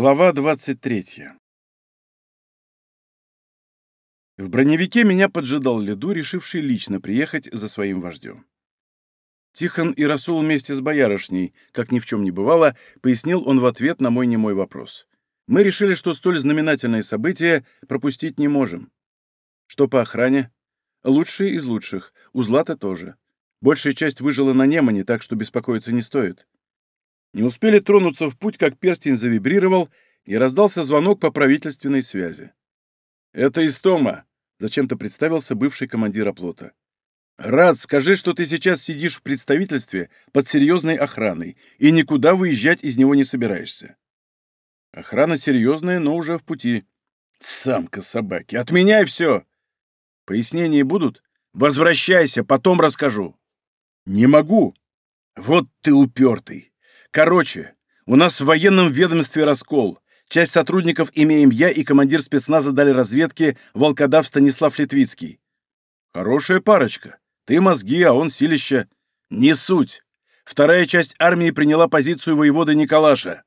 Глава 23 В броневике меня поджидал Леду, решивший лично приехать за своим вождем. Тихон и Расул вместе с боярышней, как ни в чем не бывало, пояснил он в ответ на мой немой вопрос. Мы решили, что столь знаменательное событие пропустить не можем. Что по охране? Лучшие из лучших, у Злата тоже. Большая часть выжила на Немане, так что беспокоиться не стоит. Не успели тронуться в путь, как перстень завибрировал, и раздался звонок по правительственной связи. «Это Истома», — зачем-то представился бывший командир оплота. «Рад, скажи, что ты сейчас сидишь в представительстве под серьезной охраной и никуда выезжать из него не собираешься». «Охрана серьезная, но уже в пути». «Самка собаки, отменяй все!» «Пояснения будут?» «Возвращайся, потом расскажу». «Не могу». «Вот ты упертый. Короче, у нас в военном ведомстве раскол. Часть сотрудников имеем я и командир спецназа дали разведки волкодав Станислав Литвицкий. Хорошая парочка. Ты мозги, а он силища. Не суть. Вторая часть армии приняла позицию воевода Николаша.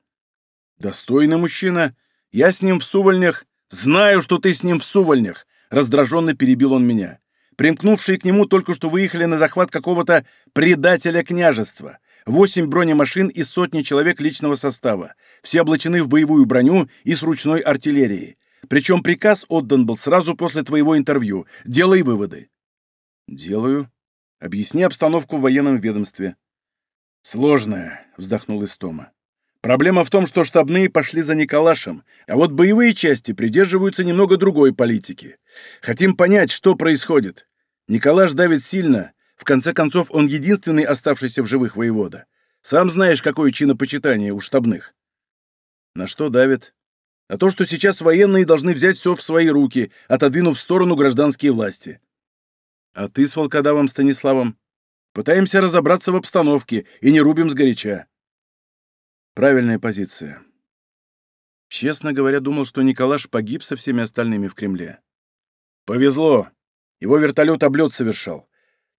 Достойный мужчина. Я с ним в сувольнях. Знаю, что ты с ним в сувольнях. Раздраженно перебил он меня. Примкнувшие к нему только что выехали на захват какого-то предателя княжества. Восемь бронемашин и сотни человек личного состава. Все облачены в боевую броню и с ручной артиллерией. Причем приказ отдан был сразу после твоего интервью. Делай выводы. Делаю. Объясни обстановку в военном ведомстве. Сложная, вздохнул Истома. Проблема в том, что штабные пошли за Николашем, а вот боевые части придерживаются немного другой политики. Хотим понять, что происходит. Николаш давит сильно, в конце концов, он единственный оставшийся в живых воевода. Сам знаешь, какое чинопочитание у штабных. На что давит? На то, что сейчас военные должны взять все в свои руки, отодвинув в сторону гражданские власти. А ты с волкодавом Станиславом? Пытаемся разобраться в обстановке и не рубим сгоряча. Правильная позиция. Честно говоря, думал, что Николаш погиб со всеми остальными в Кремле. Повезло. Его вертолет облет совершал.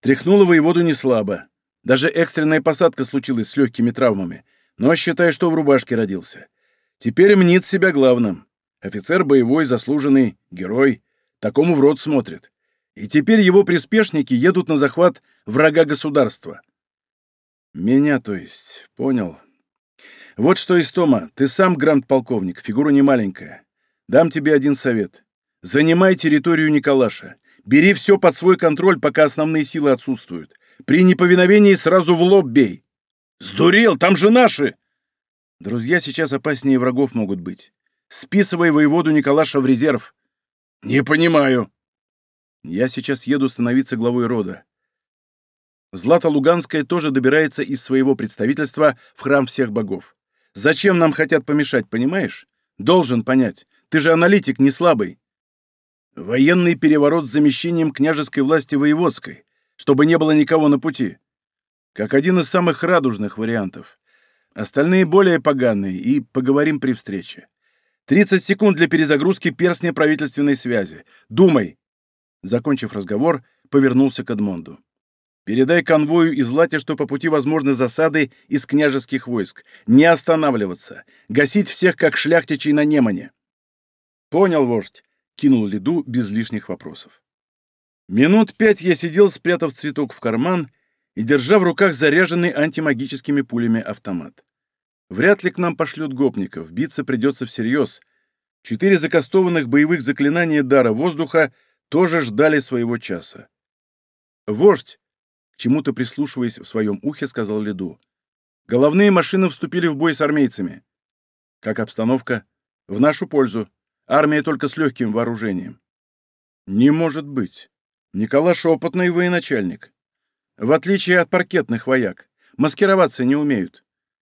Тряхнуло воеводу не слабо. Даже экстренная посадка случилась с легкими травмами. Но считай, что в рубашке родился. Теперь мнит себя главным. Офицер боевой, заслуженный, герой. Такому в рот смотрит. И теперь его приспешники едут на захват врага государства. Меня, то есть, понял. Вот что, Истома, ты сам гранд-полковник, фигура не маленькая. Дам тебе один совет. Занимай территорию Николаша. Бери все под свой контроль, пока основные силы отсутствуют. При неповиновении сразу в лоб бей. Сдурел, там же наши! Друзья сейчас опаснее врагов могут быть. Списывай воеводу Николаша в резерв. Не понимаю. Я сейчас еду становиться главой рода. Злата Луганская тоже добирается из своего представительства в храм всех богов. Зачем нам хотят помешать, понимаешь? Должен понять. Ты же аналитик не слабый. Военный переворот с замещением княжеской власти воеводской, чтобы не было никого на пути. Как один из самых радужных вариантов. Остальные более поганые, и поговорим при встрече. 30 секунд для перезагрузки перстня правительственной связи. Думай!» Закончив разговор, повернулся к Эдмонду. «Передай конвою из Лати, что по пути возможны засады из княжеских войск. Не останавливаться. Гасить всех, как шляхтичей на Немане». «Понял, вождь кинул Лиду без лишних вопросов. Минут пять я сидел, спрятав цветок в карман и держа в руках заряженный антимагическими пулями автомат. Вряд ли к нам пошлют гопников, биться придется всерьез. Четыре закастованных боевых заклинания дара воздуха тоже ждали своего часа. «Вождь!» — к чему-то прислушиваясь в своем ухе, сказал Лиду. «Головные машины вступили в бой с армейцами». «Как обстановка?» «В нашу пользу. Армия только с легким вооружением. Не может быть. Николаш опытный военачальник. В отличие от паркетных вояк, маскироваться не умеют.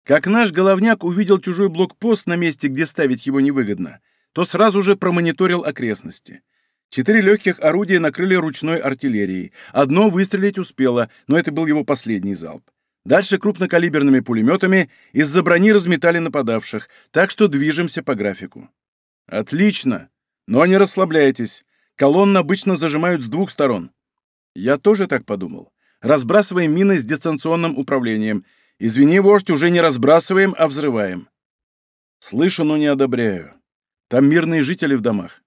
Как наш головняк увидел чужой блокпост на месте, где ставить его невыгодно, то сразу же промониторил окрестности. Четыре легких орудия накрыли ручной артиллерией. Одно выстрелить успело, но это был его последний залп. Дальше крупнокалиберными пулеметами из-за брони разметали нападавших, так что движемся по графику. Отлично. Но не расслабляйтесь. Колонны обычно зажимают с двух сторон. Я тоже так подумал. Разбрасываем мины с дистанционным управлением. Извини, вождь, уже не разбрасываем, а взрываем. Слышу, но не одобряю. Там мирные жители в домах.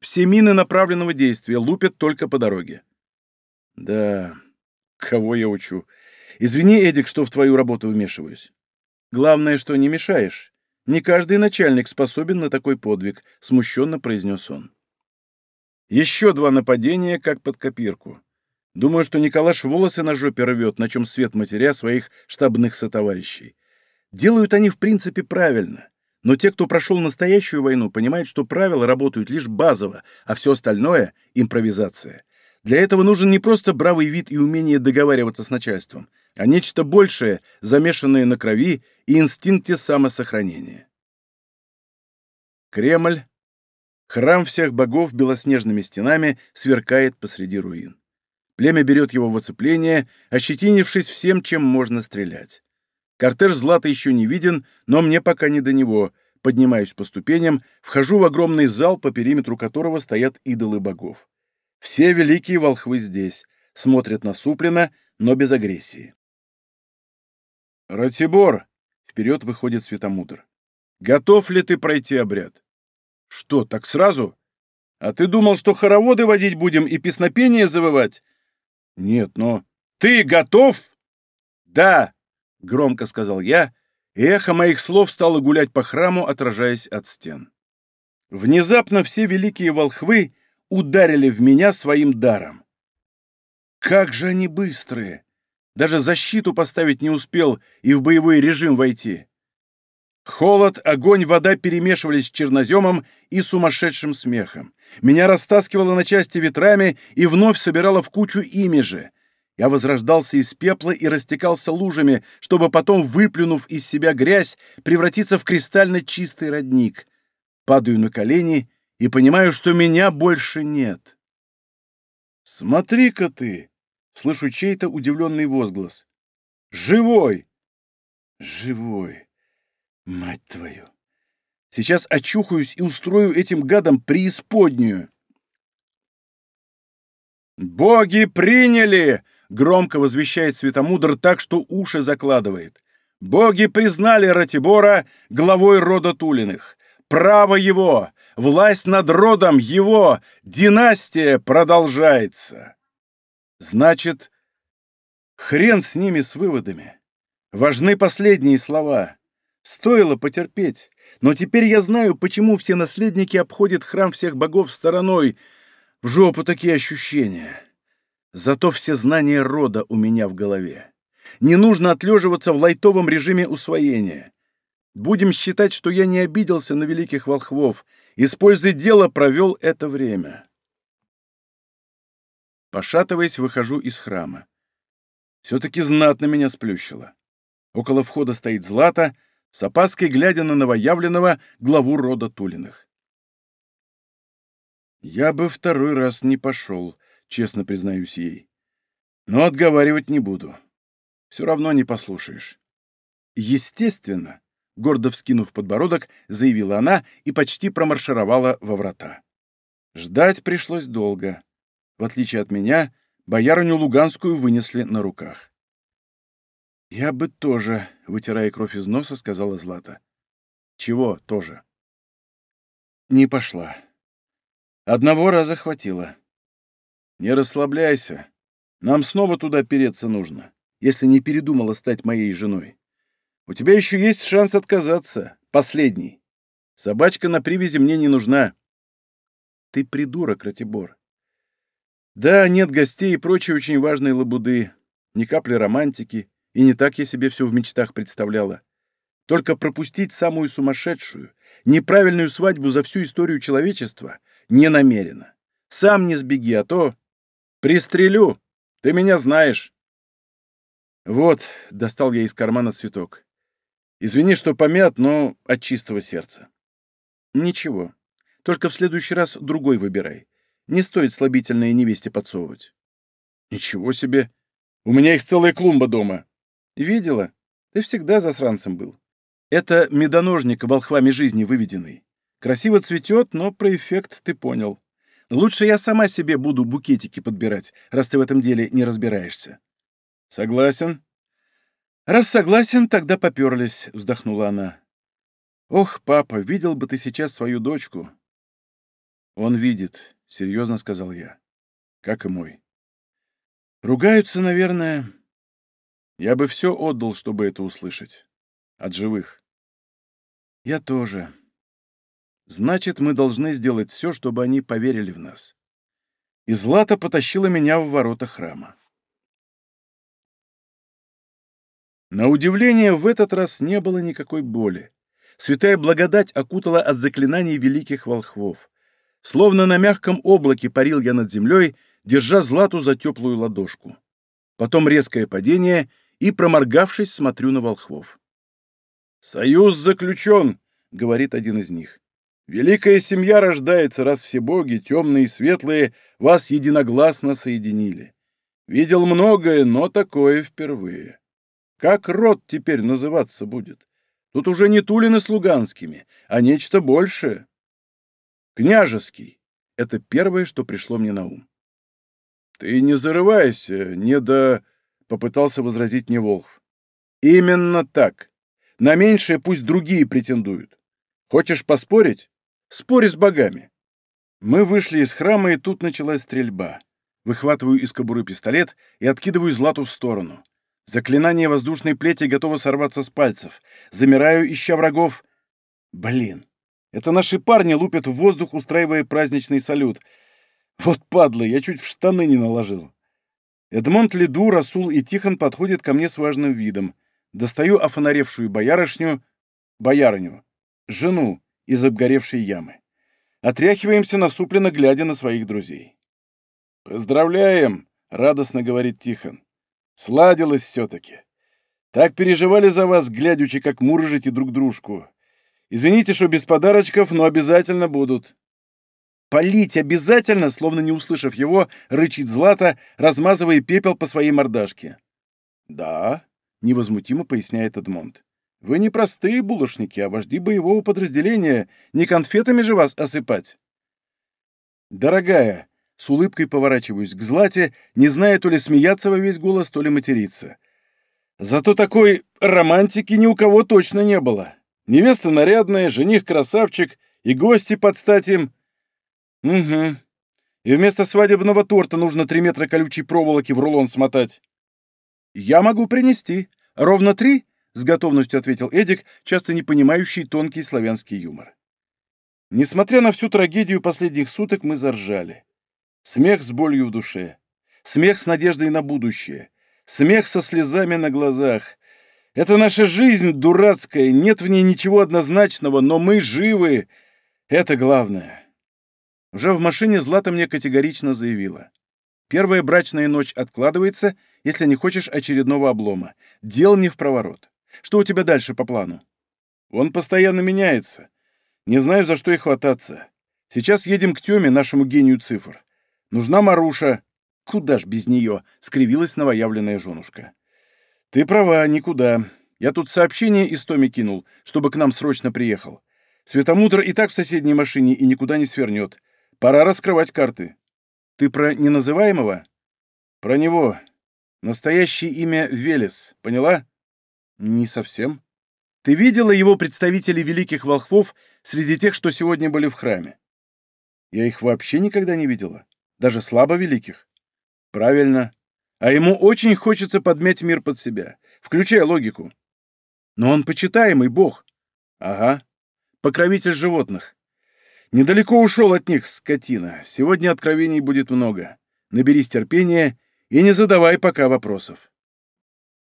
Все мины направленного действия лупят только по дороге. Да, кого я учу? Извини, Эдик, что в твою работу вмешиваюсь. Главное, что не мешаешь. Не каждый начальник способен на такой подвиг, смущенно произнес он. Еще два нападения, как под копирку. Думаю, что Николаш волосы на жопе рвет, на чем свет матеря своих штабных сотоварищей. Делают они, в принципе, правильно. Но те, кто прошел настоящую войну, понимают, что правила работают лишь базово, а все остальное — импровизация. Для этого нужен не просто бравый вид и умение договариваться с начальством, а нечто большее, замешанное на крови и инстинкте самосохранения. Кремль, храм всех богов белоснежными стенами, сверкает посреди руин. Племя берет его в оцепление, ощетинившись всем, чем можно стрелять. Кортеж Злата еще не виден, но мне пока не до него. Поднимаюсь по ступеням, вхожу в огромный зал, по периметру которого стоят идолы богов. Все великие волхвы здесь, смотрят насупленно, но без агрессии. «Ратибор!» — вперед выходит Светомудр. «Готов ли ты пройти обряд?» «Что, так сразу? А ты думал, что хороводы водить будем и песнопения завывать?» «Нет, но...» «Ты готов?» «Да!» — громко сказал я, и эхо моих слов стало гулять по храму, отражаясь от стен. Внезапно все великие волхвы ударили в меня своим даром. Как же они быстрые! Даже защиту поставить не успел и в боевой режим войти. Холод, огонь, вода перемешивались с черноземом и сумасшедшим смехом. Меня растаскивало на части ветрами и вновь собирало в кучу ими же. Я возрождался из пепла и растекался лужами, чтобы потом, выплюнув из себя грязь, превратиться в кристально чистый родник. Падаю на колени и понимаю, что меня больше нет. «Смотри-ка ты!» — слышу чей-то удивленный возглас. «Живой!» «Живой! Мать твою! Сейчас очухаюсь и устрою этим гадам преисподнюю!» «Боги приняли!» громко возвещает Светомудр так, что уши закладывает. Боги признали Ратибора главой рода Тулиных. Право его, власть над родом его, династия продолжается. Значит, хрен с ними с выводами. Важны последние слова. Стоило потерпеть, но теперь я знаю, почему все наследники обходят храм всех богов стороной. В жопу такие ощущения. Зато все знания рода у меня в голове. Не нужно отлеживаться в лайтовом режиме усвоения. Будем считать, что я не обиделся на великих волхвов, используя дело провел это время. Пошатываясь, выхожу из храма. Все-таки знатно меня сплющило. Около входа стоит Злата, с опаской глядя на новоявленного главу рода Тулиных. «Я бы второй раз не пошел», честно признаюсь ей. Но отговаривать не буду. Все равно не послушаешь. Естественно, гордо вскинув подбородок, заявила она и почти промаршировала во врата. Ждать пришлось долго. В отличие от меня, боярыню Луганскую вынесли на руках. «Я бы тоже», — вытирая кровь из носа, сказала Злата. «Чего тоже?» «Не пошла. Одного раза хватило. «Не расслабляйся. Нам снова туда переться нужно, если не передумала стать моей женой. У тебя еще есть шанс отказаться. Последний. Собачка на привязи мне не нужна». «Ты придурок, Ратибор». «Да, нет гостей и прочей очень важной лабуды. Ни капли романтики. И не так я себе все в мечтах представляла. Только пропустить самую сумасшедшую, неправильную свадьбу за всю историю человечества не намерена. Сам не сбеги, а то Пристрелю! Ты меня знаешь!» «Вот», — достал я из кармана цветок. «Извини, что помят, но от чистого сердца». «Ничего. Только в следующий раз другой выбирай. Не стоит слабительные невесте подсовывать». «Ничего себе! У меня их целая клумба дома». «Видела? Ты всегда засранцем был. Это медоножник волхвами жизни выведенный. Красиво цветет, но про эффект ты понял». Лучше я сама себе буду букетики подбирать, раз ты в этом деле не разбираешься». «Согласен». «Раз согласен, тогда поперлись», — вздохнула она. Ох, папа, видел бы ты сейчас свою дочку. Он видит, серьезно сказал я. Как и мой. Ругаются, наверное. Я бы все отдал, чтобы это услышать. От живых. Я тоже. Значит, мы должны сделать все, чтобы они поверили в нас. И Злата потащила меня в ворота храма. На удивление, в этот раз не было никакой боли. Святая благодать окутала от заклинаний великих волхвов. Словно на мягком облаке парил я над землей, держа Злату за теплую ладошку. Потом резкое падение, и, проморгавшись, смотрю на волхвов. «Союз заключен», — говорит один из них. «Великая семья рождается, раз все боги, темные и светлые, вас единогласно соединили. Видел многое, но такое впервые. Как род теперь называться будет? Тут уже не Тулины с Луганскими, а нечто большее. Княжеский — это первое, что пришло мне на ум. «Ты не зарывайся, не до...» — попытался возразить мне Волхв. «Именно так. На меньшее пусть другие претендуют. Хочешь поспорить? Спори с богами». Мы вышли из храма, и тут началась стрельба. Выхватываю из кобуры пистолет и откидываю Злату в сторону. Заклинание воздушной плети готово сорваться с пальцев. Замираю, ища врагов. Блин, это наши парни лупят в воздух, устраивая праздничный салют. Вот падлы, я чуть в штаны не наложил. Эдмонд Леду, Расул и Тихон подходят ко мне с важным видом. Достаю офонаревшую боярышню, боярыню, жену из обгоревшей ямы. Отряхиваемся, насупленно глядя на своих друзей. «Поздравляем!» — радостно говорит Тихон. Сладилось все-таки. Так переживали за вас, глядячи, как мурыжите друг дружку. Извините, что без подарочков, но обязательно будут. Полить обязательно, словно не услышав его, рычит Злата, размазывая пепел по своей мордашке. Да, невозмутимо поясняет Эдмонд. Вы не простые булочники, а вожди боевого подразделения. Не конфетами же вас осыпать. Дорогая, с улыбкой поворачиваюсь к Злате, не зная то ли смеяться во весь голос, то ли материться. Зато такой романтики ни у кого точно не было. Невеста нарядная, жених красавчик и гости под стать им. Угу. И вместо свадебного торта нужно три метра колючей проволоки в рулон смотать. Я могу принести. Ровно три? С готовностью ответил Эдик, часто не понимающий тонкий славянский юмор. Несмотря на всю трагедию последних суток, мы заржали. Смех с болью в душе. Смех с надеждой на будущее. Смех со слезами на глазах. Это наша жизнь дурацкая, нет в ней ничего однозначного, но мы живы. Это главное. Уже в машине Злата мне категорично заявила. Первая брачная ночь откладывается, если не хочешь очередного облома. Дел не в проворот. Что у тебя дальше по плану? Он постоянно меняется. Не знаю, за что и хвататься. Сейчас едем к Тёме, нашему гению цифр. Нужна Маруша. Куда ж без нее? скривилась новоявленная женушка. Ты права, никуда. Я тут сообщение из Томи кинул, чтобы к нам срочно приехал. Светомудр и так в соседней машине и никуда не свернет. Пора раскрывать карты. Ты про неназываемого? Про него. Настоящее имя Велес, поняла? Не совсем. Ты видела его представителей великих волхвов среди тех, что сегодня были в храме? Я их вообще никогда не видела даже слабо великих. Правильно. А ему очень хочется подмять мир под себя, включая логику. Но он почитаемый бог. Ага. Покровитель животных. Недалеко ушел от них, скотина. Сегодня откровений будет много. Наберись терпения и не задавай пока вопросов.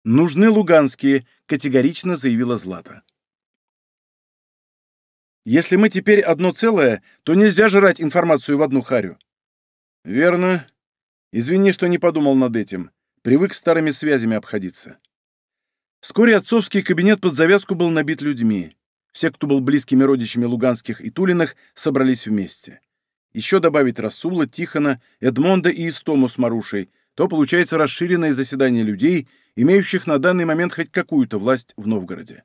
«Нужны луганские», — категорично заявила Злата. «Если мы теперь одно целое, то нельзя жрать информацию в одну харю. «Верно. Извини, что не подумал над этим. Привык старыми связями обходиться». Вскоре отцовский кабинет под завязку был набит людьми. Все, кто был близкими родичами Луганских и Тулиных, собрались вместе. Еще добавить Расула, Тихона, Эдмонда и Истому с Марушей, то получается расширенное заседание людей, имеющих на данный момент хоть какую-то власть в Новгороде.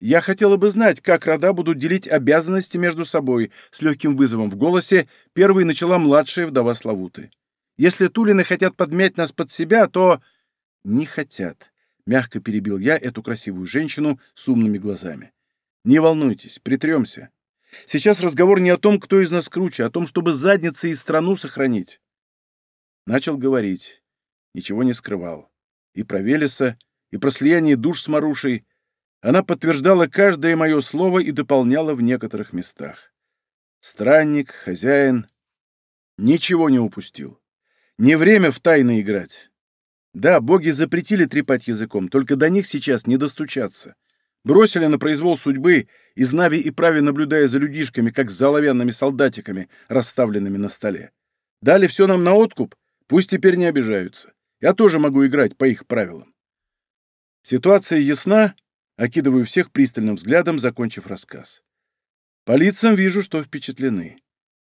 Я хотела бы знать, как рода будут делить обязанности между собой, с легким вызовом в голосе первой начала младшая вдова Славуты. Если Тулины хотят подмять нас под себя, то... Не хотят. Мягко перебил я эту красивую женщину с умными глазами. Не волнуйтесь, притремся. Сейчас разговор не о том, кто из нас круче, а о том, чтобы задницы и страну сохранить. Начал говорить. Ничего не скрывал. И про Велеса, и про слияние душ с Марушей. Она подтверждала каждое мое слово и дополняла в некоторых местах. Странник, хозяин. Ничего не упустил. Не время в тайны играть. Да, боги запретили трепать языком, только до них сейчас не достучаться. Бросили на произвол судьбы, из Нави и Прави наблюдая за людишками, как за оловянными солдатиками, расставленными на столе. Дали все нам на откуп, пусть теперь не обижаются. Я тоже могу играть по их правилам. Ситуация ясна, окидываю всех пристальным взглядом, закончив рассказ. По лицам вижу, что впечатлены.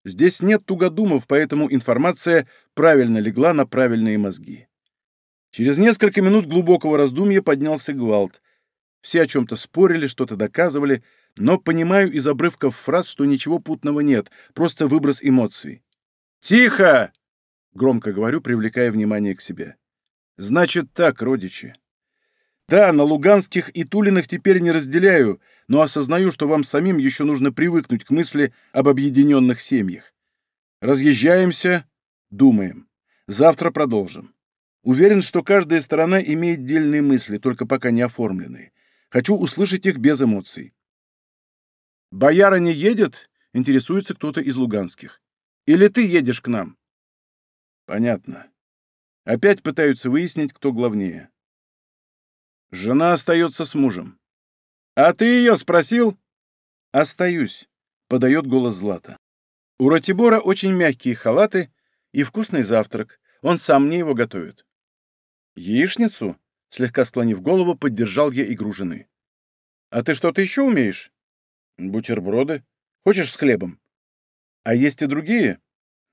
Здесь нет тугодумов, поэтому информация правильно легла на правильные мозги. Через несколько минут глубокого раздумья поднялся гвалт. Все о чем-то спорили, что-то доказывали, но понимаю из обрывков фраз, что ничего путного нет, просто выброс эмоций. «Тихо!» — громко говорю, привлекая внимание к себе. «Значит так, родичи. Да, на Луганских и Тулинах теперь не разделяю, но осознаю, что вам самим еще нужно привыкнуть к мысли об объединенных семьях. Разъезжаемся, думаем. Завтра продолжим. Уверен, что каждая сторона имеет дельные мысли, только пока не оформленные. Хочу услышать их без эмоций. «Бояра не едет?» — интересуется кто-то из луганских. «Или ты едешь к нам?» «Понятно. Опять пытаются выяснить, кто главнее. Жена остается с мужем. «А ты ее спросил?» «Остаюсь», — подает голос Злата. У Ратибора очень мягкие халаты и вкусный завтрак. Он сам мне его готовит. «Яичницу?» — слегка склонив голову, поддержал я игру жены. «А ты что-то еще умеешь?» «Бутерброды. Хочешь с хлебом?» «А есть и другие?»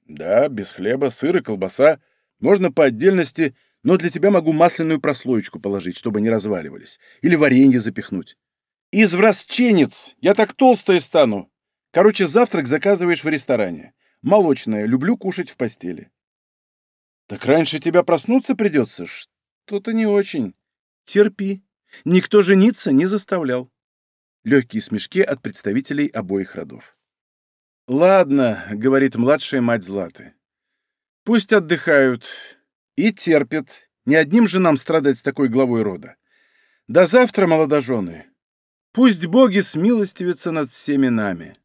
«Да, без хлеба, сыр и колбаса. Можно по отдельности, но для тебя могу масляную прослоечку положить, чтобы не разваливались. Или варенье запихнуть». «Извращенец! Я так толстая стану! Короче, завтрак заказываешь в ресторане. Молочное, люблю кушать в постели». «Так раньше тебя проснуться придется? Что-то не очень. Терпи. Никто жениться не заставлял». Легкие смешки от представителей обоих родов. «Ладно», — говорит младшая мать Златы. «Пусть отдыхают и терпят. Не одним же нам страдать с такой главой рода. До завтра, молодожены. Пусть боги смилостивятся над всеми нами».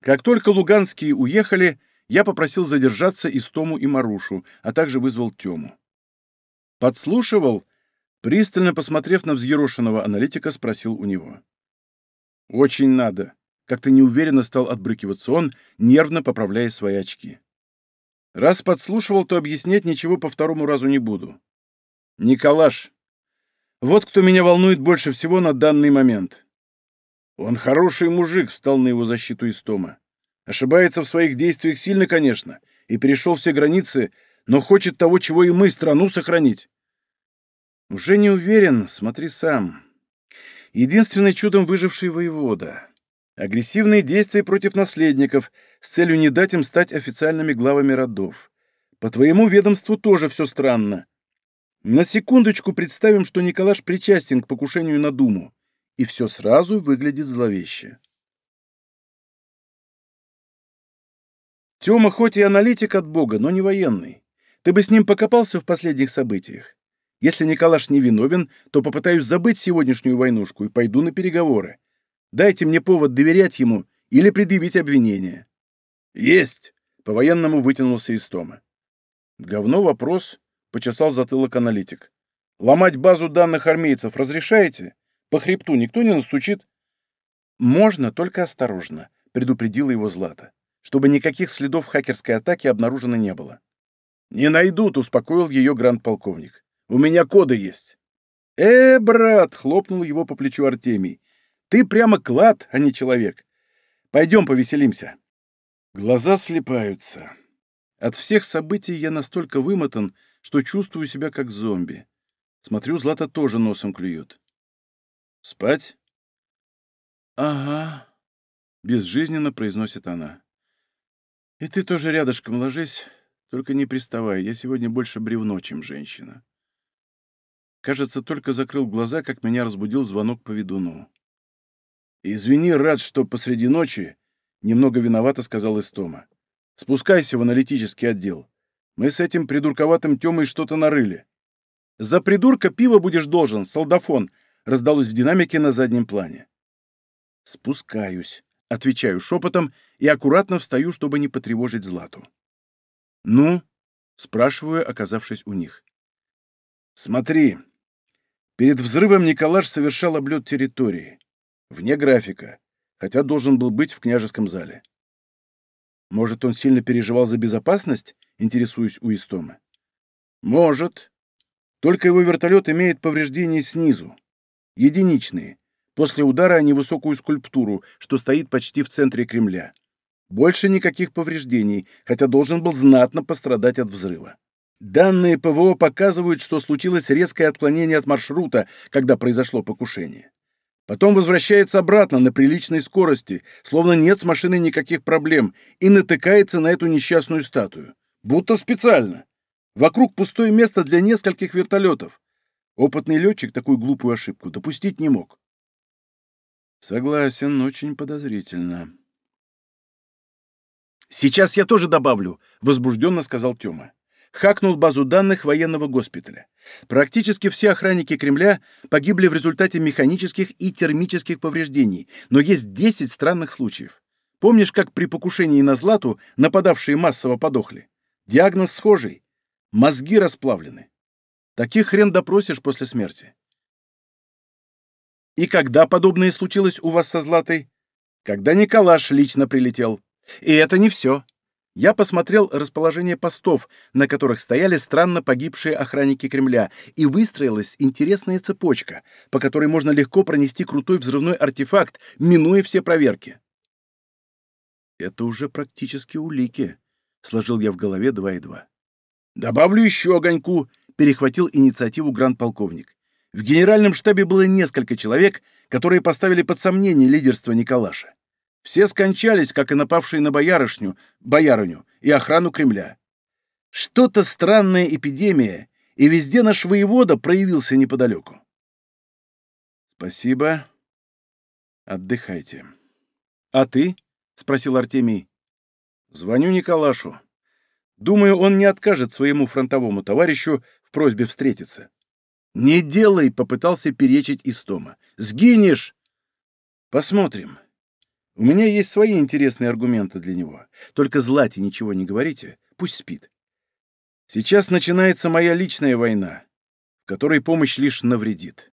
Как только луганские уехали, я попросил задержаться Истому и Марушу, а также вызвал Тему. Подслушивал, пристально посмотрев на взъерошенного аналитика, спросил у него. «Очень надо», — как-то неуверенно стал отбрыкиваться он, нервно поправляя свои очки. «Раз подслушивал, то объяснять ничего по второму разу не буду. Николаш, вот кто меня волнует больше всего на данный момент». «Он хороший мужик», — встал на его защиту Истома. Ошибается в своих действиях сильно, конечно, и перешел все границы, но хочет того, чего и мы, страну сохранить. Уже не уверен, смотри сам. Единственный чудом выживший воевода. Агрессивные действия против наследников с целью не дать им стать официальными главами родов. По твоему ведомству тоже все странно. На секундочку представим, что Николаш причастен к покушению на Думу, и все сразу выглядит зловеще. Тёма хоть и аналитик от Бога, но не военный. Ты бы с ним покопался в последних событиях. Если Николаш не виновен, то попытаюсь забыть сегодняшнюю войнушку и пойду на переговоры. Дайте мне повод доверять ему или предъявить обвинение». «Есть!» — по-военному вытянулся из Тома. «Говно вопрос», — почесал затылок аналитик. «Ломать базу данных армейцев разрешаете? По хребту никто не настучит?» «Можно, только осторожно», — предупредила его Злата чтобы никаких следов хакерской атаки обнаружено не было. «Не найдут», — успокоил ее гранд-полковник. «У меня коды есть». «Э, брат!» — хлопнул его по плечу Артемий. «Ты прямо клад, а не человек. Пойдем повеселимся». Глаза слепаются. От всех событий я настолько вымотан, что чувствую себя как зомби. Смотрю, Злата тоже носом клюет. «Спать?» «Ага», — безжизненно произносит она. И ты тоже рядышком ложись, только не приставай, я сегодня больше бревно, чем женщина. Кажется, только закрыл глаза, как меня разбудил звонок по ведуну. «Извини, рад, что посреди ночи...» — немного виновато сказал Истома. «Спускайся в аналитический отдел. Мы с этим придурковатым Тёмой что-то нарыли». «За придурка пиво будешь должен, солдафон!» — раздалось в динамике на заднем плане. «Спускаюсь», — отвечаю шепотом и аккуратно встаю, чтобы не потревожить Злату. «Ну?» — спрашиваю, оказавшись у них. «Смотри. Перед взрывом Николаш совершал облет территории. Вне графика, хотя должен был быть в княжеском зале. Может, он сильно переживал за безопасность, интересуюсь у Истома? Может. Только его вертолет имеет повреждения снизу. Единичные. После удара о невысокую скульптуру, что стоит почти в центре Кремля. Больше никаких повреждений, хотя должен был знатно пострадать от взрыва. Данные ПВО показывают, что случилось резкое отклонение от маршрута, когда произошло покушение. Потом возвращается обратно на приличной скорости, словно нет с машиной никаких проблем, и натыкается на эту несчастную статую. Будто специально. Вокруг пустое место для нескольких вертолетов. Опытный летчик такую глупую ошибку допустить не мог. Согласен, очень подозрительно. «Сейчас я тоже добавлю», — возбужденно сказал Тёма хакнул базу данных военного госпиталя. Практически все охранники Кремля погибли в результате механических и термических повреждений, но есть 10 странных случаев. Помнишь, как при покушении на Злату нападавшие массово подохли? Диагноз схожий. Мозги расплавлены. Таких хрен допросишь после смерти. И когда подобное случилось у вас со Златой? Когда Николаш лично прилетел. И это не все. Я посмотрел расположение постов, на которых стояли странно погибшие охранники Кремля, и выстроилась интересная цепочка, по которой можно легко пронести крутой взрывной артефакт, минуя все проверки. «Это уже практически улики», — сложил я в голове два и два. «Добавлю еще огоньку», — перехватил инициативу гранд-полковник. В генеральном штабе было несколько человек, которые поставили под сомнение лидерство Николаша. Все скончались, как и напавшие на боярышню, боярыню и охрану Кремля. Что-то странная эпидемия, и везде наш воевода проявился неподалеку. Спасибо. Отдыхайте. А ты? спросил Артемий. Звоню Николашу. Думаю, он не откажет своему фронтовому товарищу в просьбе встретиться. «Не делай!» — попытался перечить Истома. «Сгинешь!» «Посмотрим. У меня есть свои интересные аргументы для него. Только Злате ничего не говорите, пусть спит. Сейчас начинается моя личная война, в которой помощь лишь навредит.